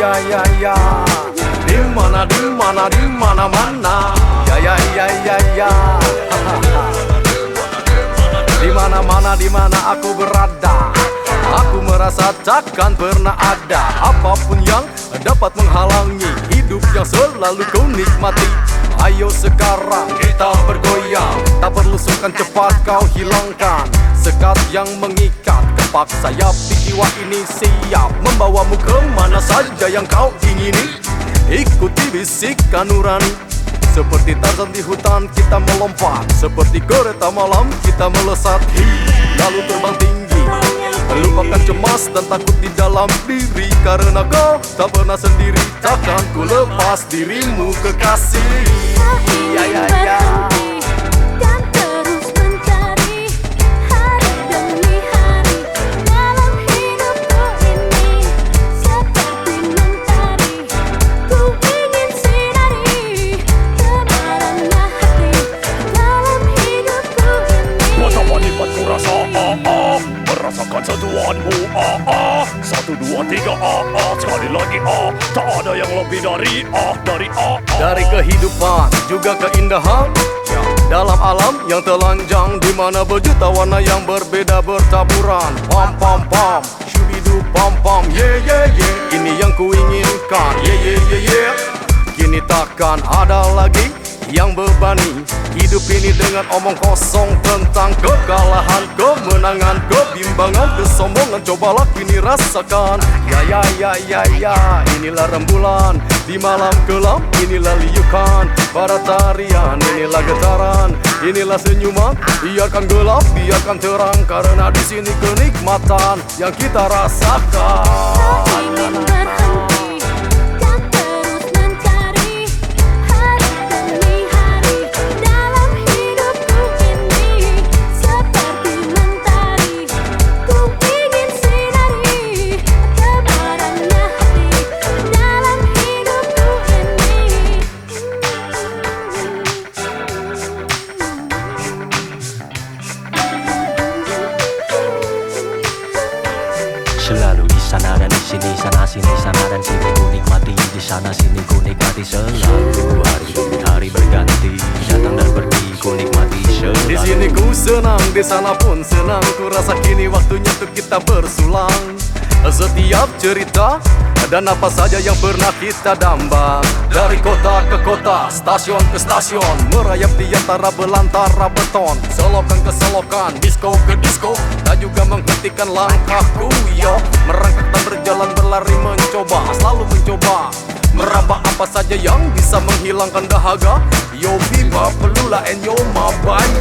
ya ya Di mana di mana di mana mana? Ya ya ya ya ya. Di mana mana di mana aku berada? Aku merasa takkan pernah ada Apa pun yang dapat menghalangi Hidup yang selalu kau nikmati. Ayo sekarang kita bergoyang. Tak perlu sungkan cepat kau hilangkan Sekat yang mengikat Kepak sayap di jiwa ini siap. Membawamu ke mana saja yang kau ingini. Ikuti bisikan nurani Seperti Tarzan di hutan kita melompat. Seperti kereta malam kita melesat. Lalu terbang tinggi. Lupakan cemas dan takut di dalam diri. Karena kau tak pernah sendiri. Takkan ku lepas dirimu kekasih. Ya ya ya sentuhanmu ah ah Satu dua tiga ah ah Sekali lagi ah Tak ada yang lebih dari ah Dari ah Dari kehidupan juga keindahan. Dalam alam yang telanjang di mana berjuta warna yang berbeda bertaburan Pam pam pam. Shubidu pam pam. Yeah yeah yeah. Ini yang ku inginkan. Yeah yeah yeah yeah. Kini takkan ada lagi yang bebani Hidup ini dengan omong kosong tentang kekalahan Kemenangan, kebimbangan, kesombongan. Cobalah kini rasakan. Ya ya ya ya ya Inilah rembulan. Di malam gelap Inilah liukan. Pada tarian Inilah getaran, inilah senyuman Biarkan gelap, biarkan terang. Karena di sini kenikmatan yang kita rasakan Selalu di sana dan di sini, sana sini, sana dan sini. Ku nikmati Di sana sini ku nikmati selalu. Hari hari berganti Datang dan pergi ku nikmati selalu. Di sini ku senang, di sana pun senang. Ku rasa kini waktunya untuk kita bersulang Setiap cerita dan apa saja yang pernah kita dambang Dari kota ke kota, stasiun ke stasiun Merayap di antara belantara beton. Selokan ke selokan, disco ke disco Tak juga menghentikan langkahku yo. Merangkak dan berjalan berlari mencoba Selalu mencoba. Meraba apa saja yang bisa menghilangkan dahaga. Yo biba pelula and yo ma bye bye ini.